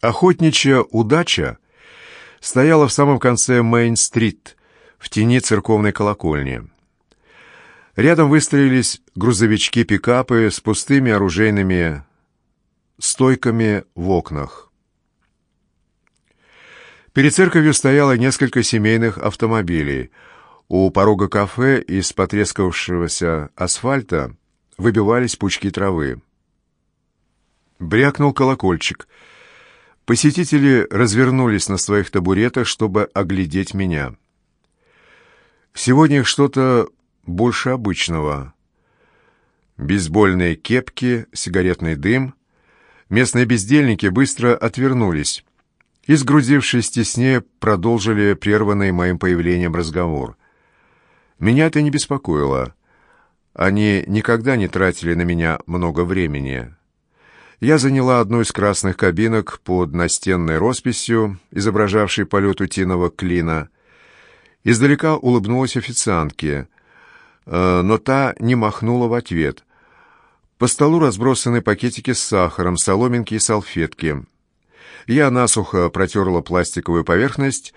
Охотничья удача стояла в самом конце Мейн-стрит, в тени церковной колокольни. Рядом выстроились грузовички-пикапы с пустыми оружейными стойками в окнах. Перед церковью стояло несколько семейных автомобилей. У порога кафе из потрескавшегося асфальта выбивались пучки травы. Брякнул колокольчик. Посетители развернулись на своих табуретах, чтобы оглядеть меня. Сегодня их что-то больше обычного. Бейсбольные кепки, сигаретный дым. Местные бездельники быстро отвернулись и, сгрузившись теснее, продолжили прерванный моим появлением разговор. Меня это не беспокоило. Они никогда не тратили на меня много времени. Я заняла одну из красных кабинок под настенной росписью, изображавшей полет утиного клина. Издалека улыбнулась официантке, э, но та не махнула в ответ. По столу разбросаны пакетики с сахаром, соломинки и салфетки. Я насухо протерла пластиковую поверхность,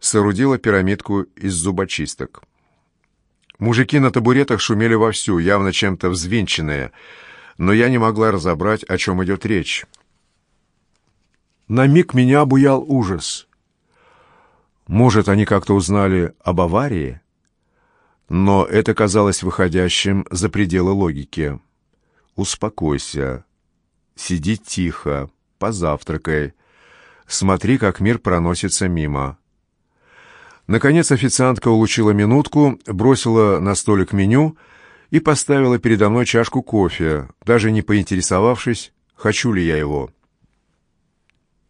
соорудила пирамидку из зубочисток. Мужики на табуретах шумели вовсю, явно чем-то взвинченные — но я не могла разобрать, о чем идет речь. На миг меня обуял ужас. Может, они как-то узнали об аварии? Но это казалось выходящим за пределы логики. «Успокойся. Сиди тихо, позавтракай. Смотри, как мир проносится мимо». Наконец официантка улучила минутку, бросила на столик меню — и поставила передо мной чашку кофе, даже не поинтересовавшись, хочу ли я его.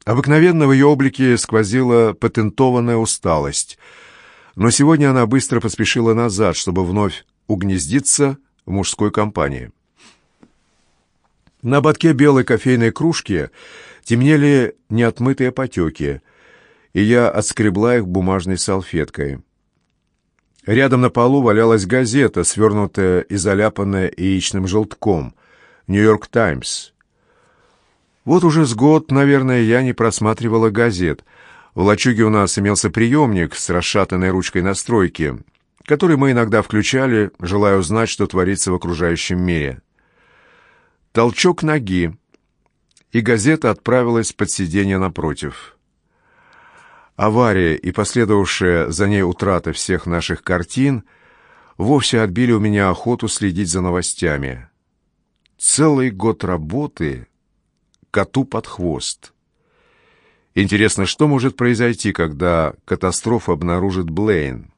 Обыкновенно в ее облике сквозила патентованная усталость, но сегодня она быстро поспешила назад, чтобы вновь угнездиться в мужской компании. На ободке белой кофейной кружки темнели неотмытые потеки, и я отскребла их бумажной салфеткой. Рядом на полу валялась газета, свернутая и заляпанная яичным желтком. «Нью-Йорк Таймс». Вот уже с год, наверное, я не просматривала газет. В лачуге у нас имелся приемник с расшатанной ручкой настройки, который мы иногда включали, желая узнать, что творится в окружающем мире. Толчок ноги, и газета отправилась под сиденье напротив. Авария и последовавшая за ней утрата всех наших картин вовсе отбили у меня охоту следить за новостями. Целый год работы коту под хвост. Интересно, что может произойти, когда катастрофа обнаружит Блейн?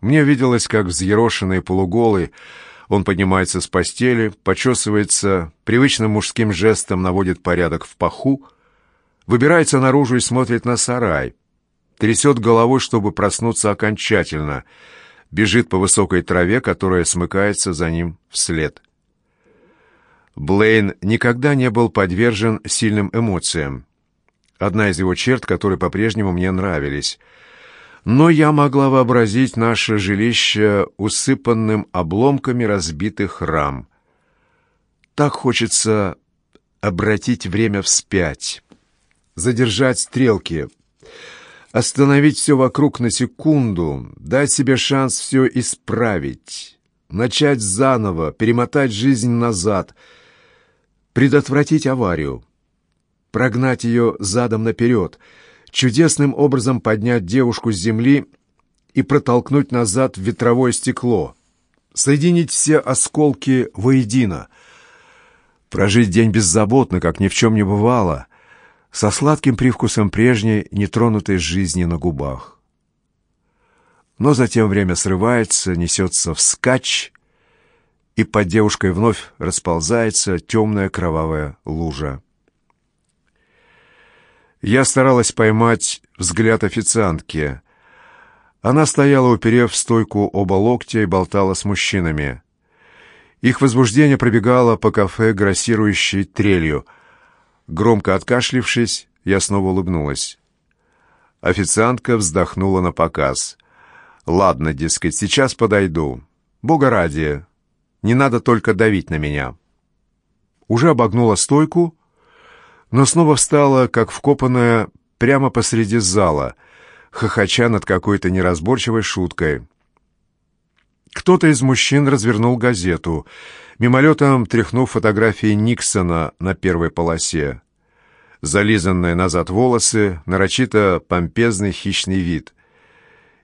Мне виделось, как взъерошенный полуголый он поднимается с постели, почесывается, привычным мужским жестом наводит порядок в паху, выбирается наружу и смотрит на сарай. Трясет головой, чтобы проснуться окончательно. Бежит по высокой траве, которая смыкается за ним вслед. Блейн никогда не был подвержен сильным эмоциям. Одна из его черт, которые по-прежнему мне нравились. Но я могла вообразить наше жилище усыпанным обломками разбитых рам. Так хочется обратить время вспять задержать стрелки, остановить все вокруг на секунду, дать себе шанс все исправить, начать заново, перемотать жизнь назад, предотвратить аварию, прогнать ее задом наперед, чудесным образом поднять девушку с земли и протолкнуть назад в ветровое стекло, соединить все осколки воедино, прожить день беззаботно, как ни в чем не бывало — со сладким привкусом прежней нетронутой жизни на губах. Но затем время срывается, несется вскачь, и под девушкой вновь расползается темная кровавая лужа. Я старалась поймать взгляд официантки. Она стояла, уперев в стойку оба локтя и болтала с мужчинами. Их возбуждение пробегало по кафе грассирующей трелью — Громко откашлившись, я снова улыбнулась. Официантка вздохнула на показ. «Ладно, дескать, сейчас подойду. Бога ради, не надо только давить на меня». Уже обогнула стойку, но снова встала, как вкопанная, прямо посреди зала, хохоча над какой-то неразборчивой шуткой. Кто-то из мужчин развернул газету, мимолетом тряхнув фотографии Никсона на первой полосе. Зализанные назад волосы, нарочито помпезный хищный вид.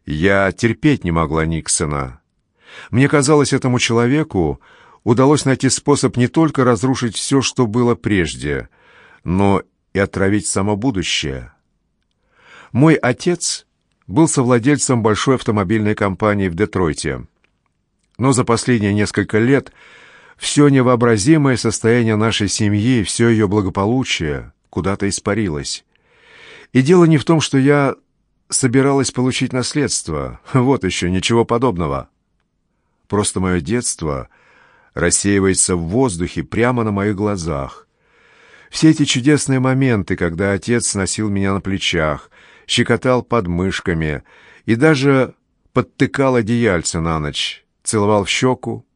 Я терпеть не могла Никсона. Мне казалось, этому человеку удалось найти способ не только разрушить все, что было прежде, но и отравить само будущее. Мой отец был совладельцем большой автомобильной компании в Детройте. Но за последние несколько лет все невообразимое состояние нашей семьи, все ее благополучие куда-то испарилось. И дело не в том, что я собиралась получить наследство. Вот еще, ничего подобного. Просто мое детство рассеивается в воздухе прямо на моих глазах. Все эти чудесные моменты, когда отец носил меня на плечах, щекотал подмышками и даже подтыкал одеяльце на ночь, целовал в щеку.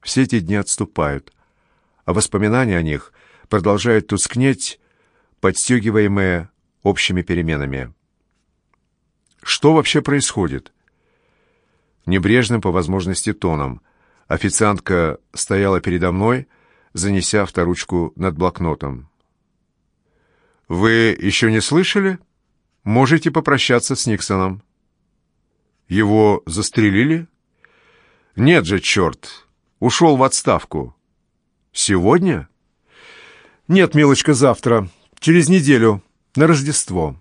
Все эти дни отступают, а воспоминания о них продолжают тускнеть, подстегиваемые общими переменами. Что вообще происходит? Небрежным по возможности тоном. Официантка стояла передо мной, занеся авторучку над блокнотом. «Вы еще не слышали? Можете попрощаться с Никсоном». «Его застрелили?» «Нет же, черт! Ушел в отставку». «Сегодня?» «Нет, милочка, завтра. Через неделю. На Рождество».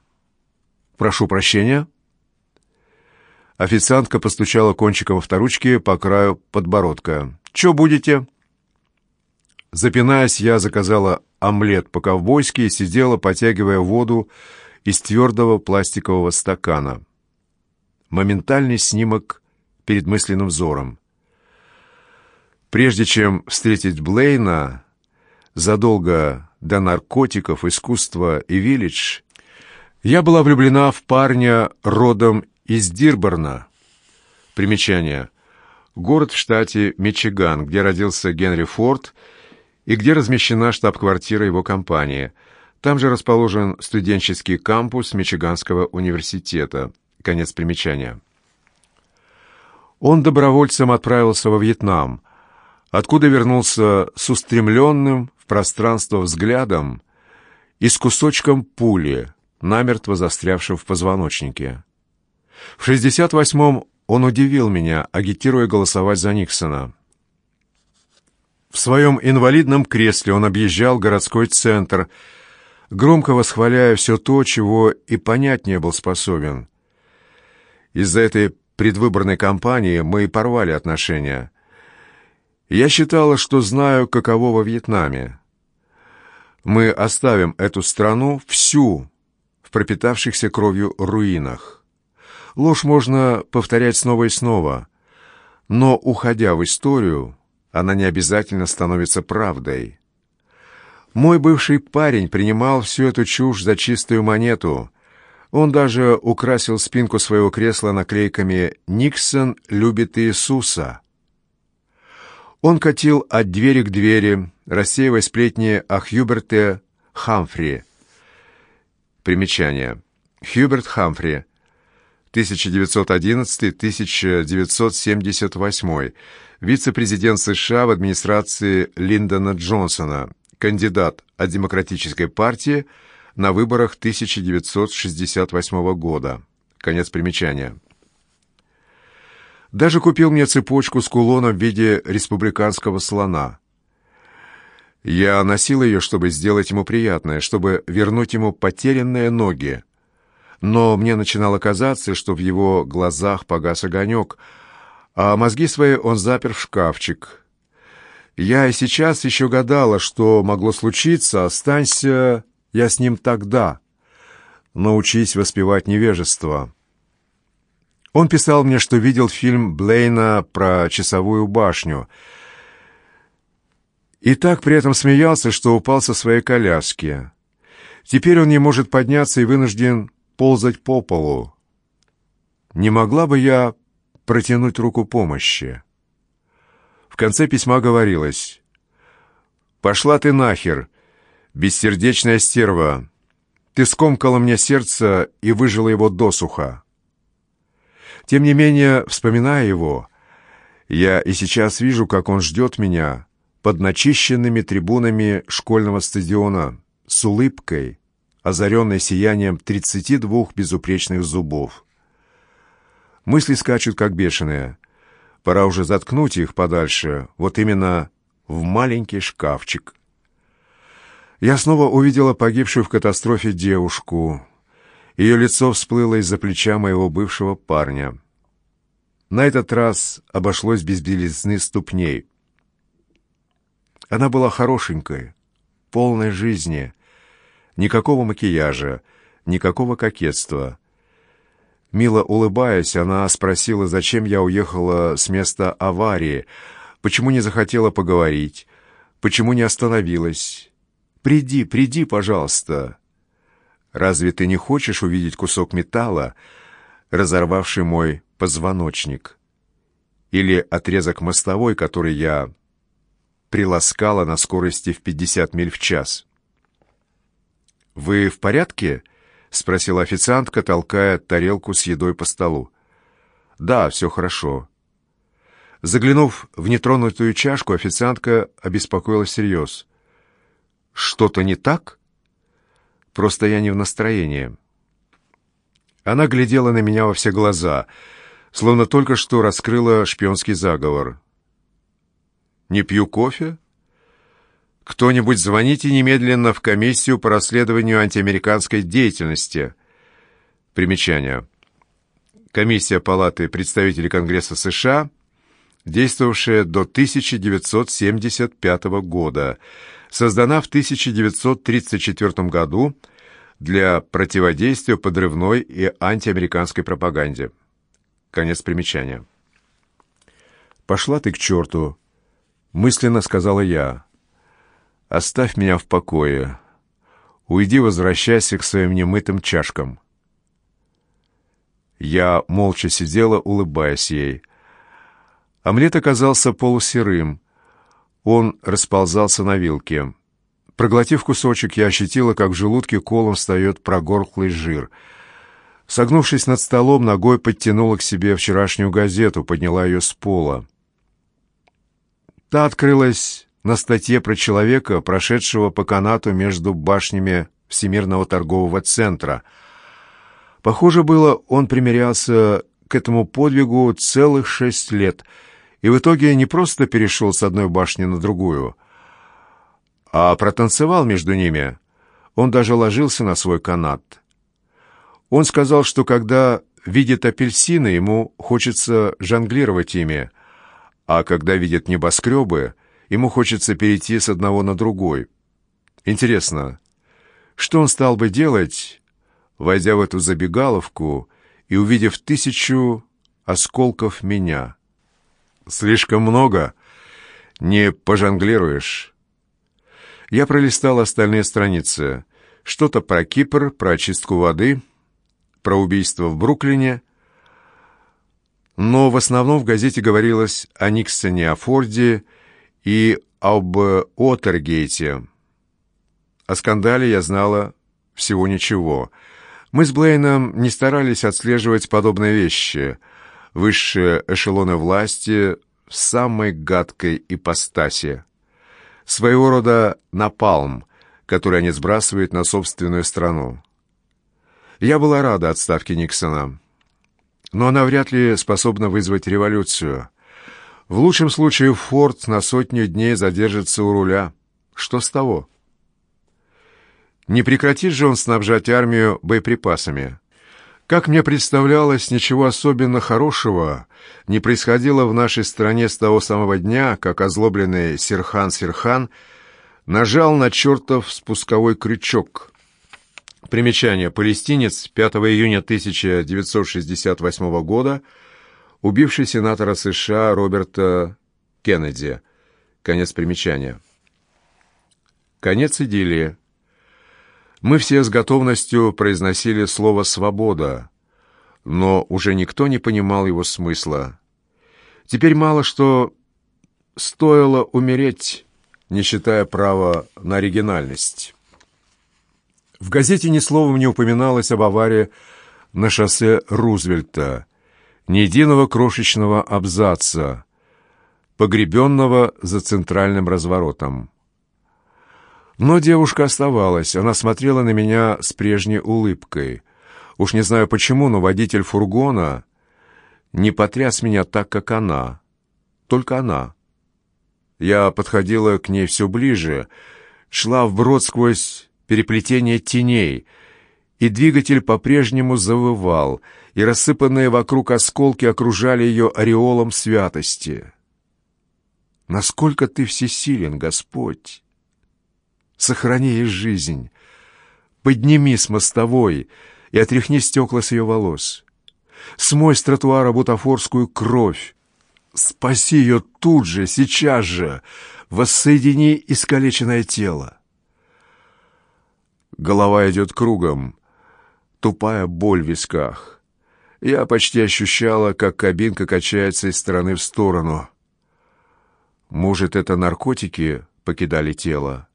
«Прошу прощения». Официантка постучала кончиком авторучки по краю подбородка. «Че будете?» Запинаясь, я заказала омлет по-ковбойски и сидела, потягивая воду из твердого пластикового стакана. Моментальный снимок перед мысленным взором. Прежде чем встретить Блейна, задолго до наркотиков, искусства и виллидж, я была влюблена в парня родом из Дирборна. Примечание. Город в штате Мичиган, где родился Генри Форд и где размещена штаб-квартира его компании. Там же расположен студенческий кампус Мичиганского университета. Конец примечания. Он добровольцем отправился во Вьетнам, откуда вернулся с устремленным в пространство взглядом и с кусочком пули, намертво застрявшим в позвоночнике. В 68-м он удивил меня, агитируя голосовать за Никсона. В своем инвалидном кресле он объезжал городской центр, громко восхваляя все то, чего и понять не был способен. Из-за этой предвыборной кампании мы и порвали отношения. Я считала, что знаю, каково во Вьетнаме. Мы оставим эту страну всю в пропитавшихся кровью руинах. Ложь можно повторять снова и снова, но, уходя в историю, она не обязательно становится правдой. Мой бывший парень принимал всю эту чушь за чистую монету. Он даже украсил спинку своего кресла наклейками «Никсон любит Иисуса». Он катил от двери к двери, рассеивая сплетни о Хьюберте Хамфри. Примечание. Хьюберт Хамфри 1911-1978, вице-президент США в администрации Линдона Джонсона, кандидат от Демократической партии на выборах 1968 года. Конец примечания. Даже купил мне цепочку с кулоном в виде республиканского слона. Я носил ее, чтобы сделать ему приятное, чтобы вернуть ему потерянные ноги, но мне начинало казаться, что в его глазах погас огонек, а мозги свои он запер в шкафчик. Я и сейчас еще гадала, что могло случиться, останься я с ним тогда. Научись воспевать невежество. Он писал мне, что видел фильм Блейна про часовую башню, и так при этом смеялся, что упал со своей коляски. Теперь он не может подняться и вынужден ползать по полу. Не могла бы я протянуть руку помощи? В конце письма говорилось «Пошла ты нахер! Бессердечная стерва, ты скомкала мне сердце и выжила его досуха. Тем не менее, вспоминая его, я и сейчас вижу, как он ждет меня под начищенными трибунами школьного стадиона с улыбкой, озаренной сиянием тридцати двух безупречных зубов. Мысли скачут, как бешеные. Пора уже заткнуть их подальше, вот именно в маленький шкафчик. Я снова увидела погибшую в катастрофе девушку. Ее лицо всплыло из-за плеча моего бывшего парня. На этот раз обошлось без белизны ступней. Она была хорошенькой, полной жизни. Никакого макияжа, никакого кокетства. Мило улыбаясь, она спросила, зачем я уехала с места аварии, почему не захотела поговорить, почему не остановилась. Приди, приди, пожалуйста. Разве ты не хочешь увидеть кусок металла, разорвавший мой позвоночник? Или отрезок мостовой, который я приласкала на скорости в 50 миль в час? «Вы в порядке?» — спросила официантка, толкая тарелку с едой по столу. «Да, все хорошо». Заглянув в нетронутую чашку, официантка обеспокоилась всерьез. Что-то не так? Просто я не в настроении. Она глядела на меня во все глаза, словно только что раскрыла шпионский заговор. «Не пью кофе?» «Кто-нибудь звоните немедленно в комиссию по расследованию антиамериканской деятельности». Примечание. Комиссия Палаты представителей Конгресса США, действовавшая до 1975 года, создана в 1934 году для противодействия подрывной и антиамериканской пропаганде. Конец примечания. «Пошла ты к черту!» — мысленно сказала я. «Оставь меня в покое. Уйди, возвращайся к своим немытым чашкам». Я молча сидела, улыбаясь ей. Омлет оказался полусерым, он расползался на вилке. Проглотив кусочек, я ощутила, как в желудке колом встает прогорклый жир. Согнувшись над столом, ногой подтянула к себе вчерашнюю газету, подняла ее с пола. Та открылась на статье про человека, прошедшего по канату между башнями Всемирного торгового центра. Похоже было, он примерялся к этому подвигу целых шесть лет — и в итоге не просто перешел с одной башни на другую, а протанцевал между ними. Он даже ложился на свой канат. Он сказал, что когда видит апельсины, ему хочется жонглировать ими, а когда видит небоскребы, ему хочется перейти с одного на другой. Интересно, что он стал бы делать, войдя в эту забегаловку и увидев тысячу осколков меня?» Слишком много. Не пожонглируешь. Я пролистал остальные страницы. Что-то про Кипр, про очистку воды, про убийство в Бруклине. Но в основном в газете говорилось о Никсоне, о Форде и об Отергейте. О скандале я знала всего ничего. Мы с Блейном не старались отслеживать подобные вещи — высшие эшелоны власти в самой гадкой ипостаси. Своего рода напалм, который они сбрасывают на собственную страну. Я была рада отставке Никсона, но она вряд ли способна вызвать революцию. В лучшем случае Форд на сотню дней задержится у руля. Что с того? Не прекратит же он снабжать армию боеприпасами. Как мне представлялось, ничего особенно хорошего не происходило в нашей стране с того самого дня, как озлобленный Серхан Серхан нажал на чертов спусковой крючок. Примечание. Палестинец 5 июня 1968 года, убивший сенатора США Роберта Кеннеди. Конец примечания. Конец идиллии. Мы все с готовностью произносили слово «свобода», но уже никто не понимал его смысла. Теперь мало что стоило умереть, не считая права на оригинальность». В газете ни словом не упоминалось об аварии на шоссе Рузвельта, ни единого крошечного абзаца, погребенного за центральным разворотом. Но девушка оставалась, она смотрела на меня с прежней улыбкой. Уж не знаю почему, но водитель фургона не потряс меня так, как она. Только она. Я подходила к ней все ближе, шла вброд сквозь переплетение теней, и двигатель по-прежнему завывал, и рассыпанные вокруг осколки окружали ее ореолом святости. «Насколько ты всесилен, Господь!» Сохрани ей жизнь. Подними с мостовой и отряхни стекла с ее волос. Смой с тротуара бутафорскую кровь. Спаси ее тут же, сейчас же. Воссоедини искалеченное тело. Голова идет кругом. Тупая боль в висках. Я почти ощущала, как кабинка качается из стороны в сторону. Может, это наркотики покидали тело?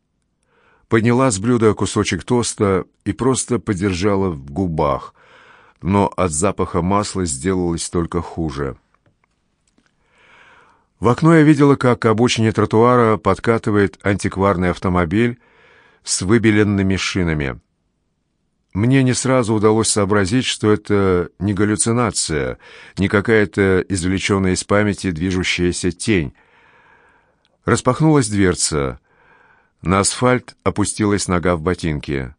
Подняла с блюда кусочек тоста и просто подержала в губах, но от запаха масла сделалось только хуже. В окно я видела, как к обочине тротуара подкатывает антикварный автомобиль с выбеленными шинами. Мне не сразу удалось сообразить, что это не галлюцинация, не какая-то извлеченная из памяти движущаяся тень. Распахнулась дверца — на асфальт опустилась нога в ботинке.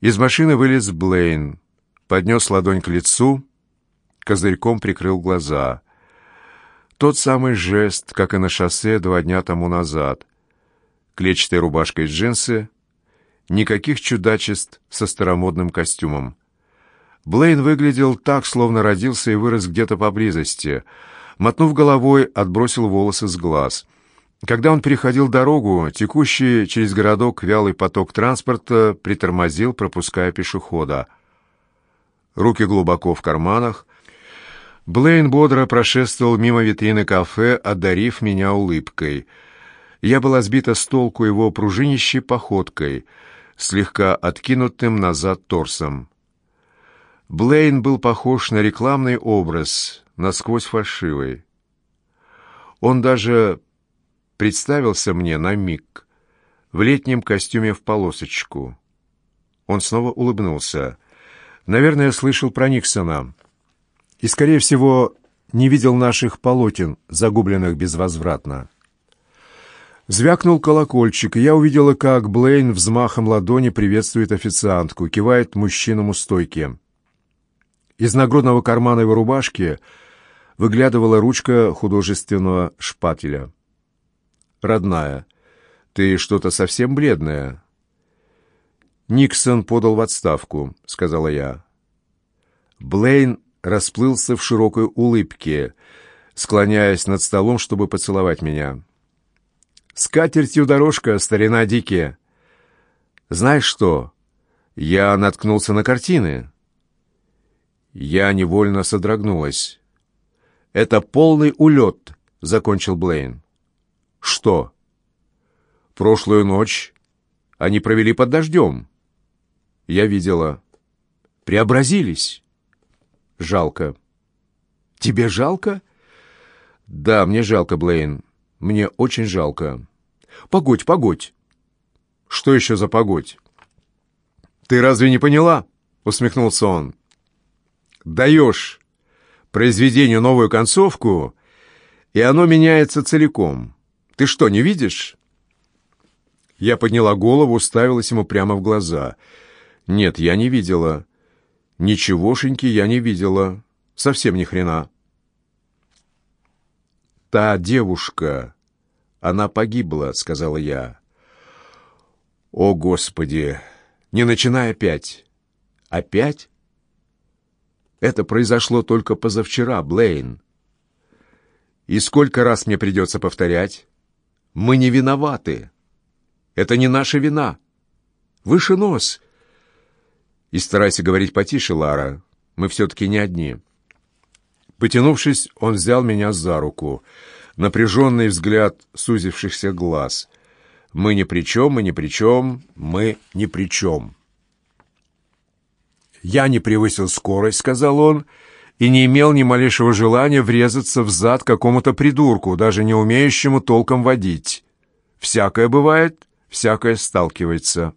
Из машины вылез Блейн, поднес ладонь к лицу, козырьком прикрыл глаза. Тот самый жест, как и на шоссе два дня тому назад. Клетчатая рубашка и джинсы, никаких чудачеств со старомодным костюмом. Блейн выглядел так, словно родился и вырос где-то поблизости. Мотнув головой, отбросил волосы с глаз — когда он переходил дорогу, текущий через городок вялый поток транспорта притормозил, пропуская пешехода. Руки глубоко в карманах. Блейн бодро прошествовал мимо витрины кафе, одарив меня улыбкой. Я была сбита с толку его пружинищей походкой, слегка откинутым назад торсом. Блейн был похож на рекламный образ, насквозь фальшивый. Он даже представился мне на миг в летнем костюме в полосочку. Он снова улыбнулся. Наверное, слышал про Никсона. И, скорее всего, не видел наших полотен, загубленных безвозвратно. Звякнул колокольчик, и я увидела, как Блейн взмахом ладони приветствует официантку, кивает мужчинам у стойки. Из нагрудного кармана его рубашки выглядывала ручка художественного шпателя родная, ты что-то совсем бледная». «Никсон подал в отставку», — сказала я. Блейн расплылся в широкой улыбке, склоняясь над столом, чтобы поцеловать меня. «С катертью дорожка, старина Дики. Знаешь что, я наткнулся на картины». Я невольно содрогнулась. «Это полный улет», — закончил Блейн. Что? Прошлую ночь они провели под дождем. Я видела. Преобразились. Жалко. Тебе жалко? Да, мне жалко, Блейн. Мне очень жалко. Погодь, погодь. Что еще за погодь? Ты разве не поняла? Усмехнулся он. Даешь произведению новую концовку, и оно меняется целиком. Ты что, не видишь?» Я подняла голову, уставилась ему прямо в глаза. «Нет, я не видела. Ничегошеньки я не видела. Совсем ни хрена». «Та девушка, она погибла», — сказала я. «О, Господи! Не начинай опять!» «Опять?» «Это произошло только позавчера, Блейн. И сколько раз мне придется повторять?» Мы не виноваты. Это не наша вина. Выше нос. И старайся говорить потише, Лара. Мы все-таки не одни. Потянувшись, он взял меня за руку. Напряженный взгляд сузившихся глаз. Мы ни при чем, мы ни при чем, мы ни при чем. «Я не превысил скорость», — сказал он, и не имел ни малейшего желания врезаться в зад какому-то придурку, даже не умеющему толком водить. Всякое бывает, всякое сталкивается.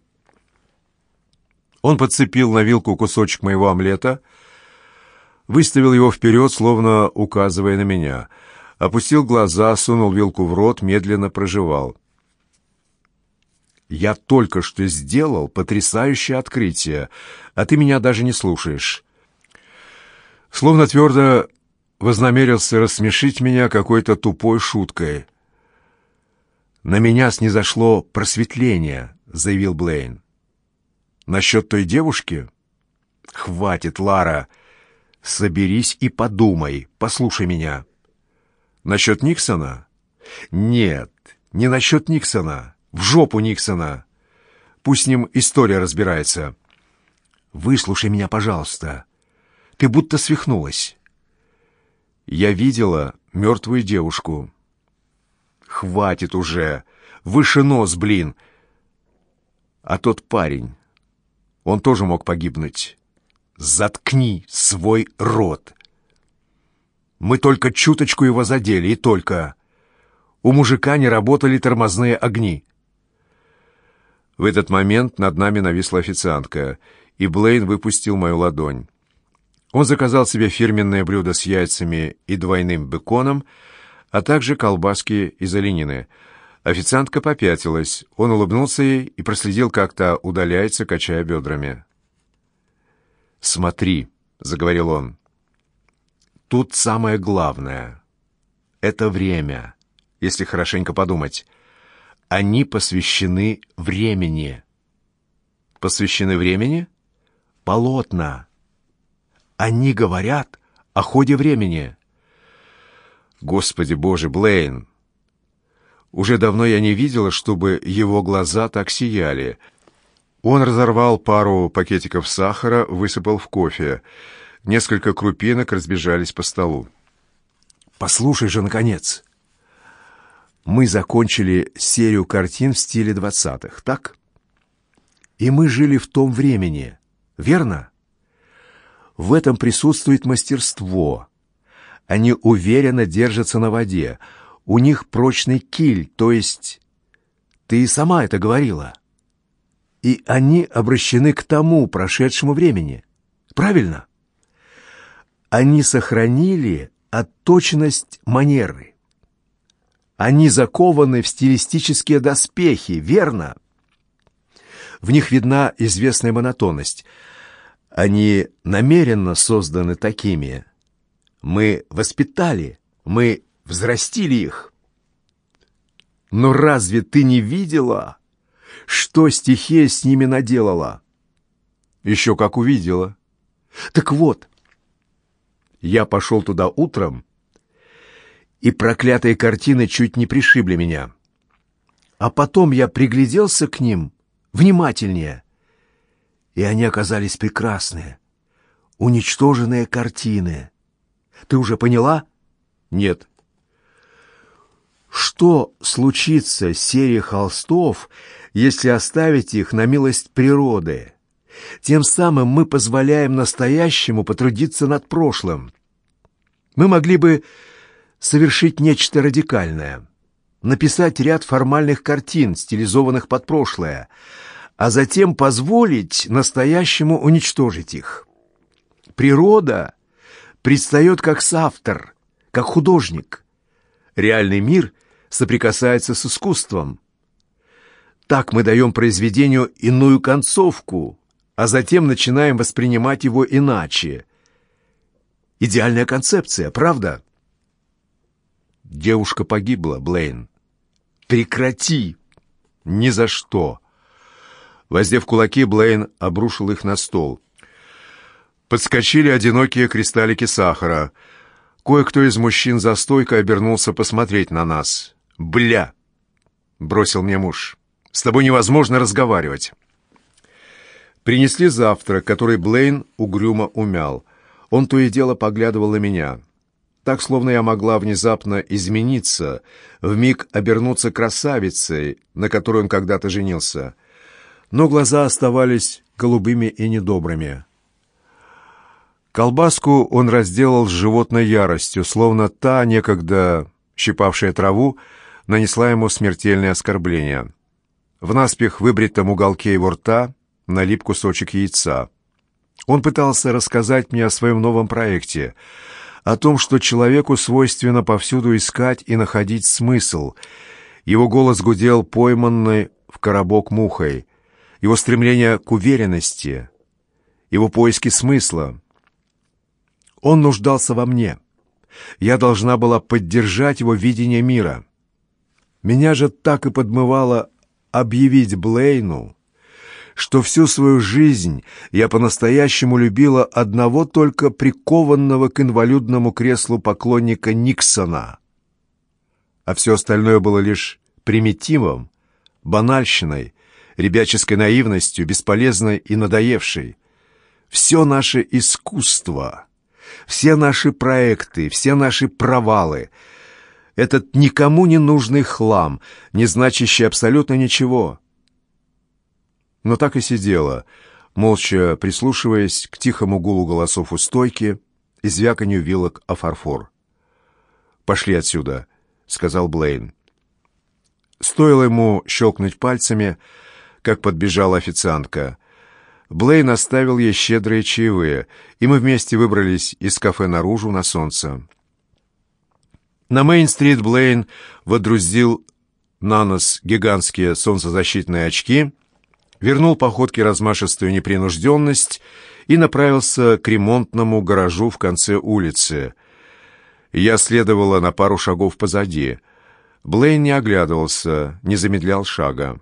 Он подцепил на вилку кусочек моего омлета, выставил его вперед, словно указывая на меня, опустил глаза, сунул вилку в рот, медленно прожевал. «Я только что сделал потрясающее открытие, а ты меня даже не слушаешь». Словно твердо вознамерился рассмешить меня какой-то тупой шуткой. «На меня снизошло просветление», — заявил Блейн. «Насчет той девушки?» «Хватит, Лара. Соберись и подумай. Послушай меня». «Насчет Никсона?» «Нет, не насчет Никсона. В жопу Никсона. Пусть с ним история разбирается». «Выслушай меня, пожалуйста. Ты будто свихнулась». «Я видела мертвую девушку». «Хватит уже! Выше нос, блин!» «А тот парень, он тоже мог погибнуть. Заткни свой рот!» «Мы только чуточку его задели, и только...» У мужика не работали тормозные огни. В этот момент над нами нависла официантка, и Блейн выпустил мою ладонь. Он заказал себе фирменное блюдо с яйцами и двойным беконом, а также колбаски из оленины. Официантка попятилась. Он улыбнулся ей и проследил, как та удаляется, качая бедрами. «Смотри», — заговорил он, — «тут самое главное — это время, если хорошенько подумать. Они посвящены времени». «Посвящены времени?» «Полотна. Они говорят о ходе времени». Господи боже, Блейн! Уже давно я не видела, чтобы его глаза так сияли. Он разорвал пару пакетиков сахара, высыпал в кофе. Несколько крупинок разбежались по столу. «Послушай же, наконец!» Мы закончили серию картин в стиле двадцатых, так? И мы жили в том времени, верно? В этом присутствует мастерство — они уверенно держатся на воде. У них прочный киль, то есть... Ты и сама это говорила. И они обращены к тому прошедшему времени. Правильно? Они сохранили отточенность манеры. Они закованы в стилистические доспехи, верно? В них видна известная монотонность. Они намеренно созданы такими – мы воспитали, мы взрастили их. Но разве ты не видела, что стихия с ними наделала? Еще как увидела. Так вот, я пошел туда утром, и проклятые картины чуть не пришибли меня. А потом я пригляделся к ним внимательнее, и они оказались прекрасные, уничтоженные картины. Ты уже поняла? Нет. Что случится с серией холстов, если оставить их на милость природы? Тем самым мы позволяем настоящему потрудиться над прошлым. Мы могли бы совершить нечто радикальное, написать ряд формальных картин, стилизованных под прошлое, а затем позволить настоящему уничтожить их. Природа предстает как соавтор, как художник. Реальный мир соприкасается с искусством. Так мы даем произведению иную концовку, а затем начинаем воспринимать его иначе. Идеальная концепция, правда? Девушка погибла, Блейн. Прекрати! Ни за что! Воздев кулаки, Блейн обрушил их на стол. Подскочили одинокие кристаллики сахара. Кое-кто из мужчин за стойкой обернулся посмотреть на нас. «Бля!» — бросил мне муж. «С тобой невозможно разговаривать». Принесли завтрак, который Блейн угрюмо умял. Он то и дело поглядывал на меня. Так, словно я могла внезапно измениться, вмиг обернуться красавицей, на которой он когда-то женился. Но глаза оставались голубыми и недобрыми. Колбаску он разделал с животной яростью, словно та, некогда щипавшая траву, нанесла ему смертельное оскорбление. В наспех выбритом уголке его рта налип кусочек яйца. Он пытался рассказать мне о своем новом проекте, о том, что человеку свойственно повсюду искать и находить смысл. Его голос гудел пойманной в коробок мухой. Его стремление к уверенности, его поиски смысла. Он нуждался во мне. Я должна была поддержать его видение мира. Меня же так и подмывало объявить Блейну, что всю свою жизнь я по-настоящему любила одного только прикованного к инвалидному креслу поклонника Никсона, а все остальное было лишь примитивом, банальщиной, ребяческой наивностью, бесполезной и надоевшей. Все наше искусство — все наши проекты, все наши провалы, этот никому не нужный хлам, не значащий абсолютно ничего. Но так и сидела, молча прислушиваясь к тихому гулу голосов у стойки и звяканью вилок о фарфор. «Пошли отсюда», — сказал Блейн. Стоило ему щелкнуть пальцами, как подбежала официантка. Блейн оставил ей щедрые чаевые, и мы вместе выбрались из кафе наружу на солнце. На Мейн-стрит Блейн водрузил на нос гигантские солнцезащитные очки, вернул походке размашистую непринужденность и направился к ремонтному гаражу в конце улицы. Я следовала на пару шагов позади. Блейн не оглядывался, не замедлял шага.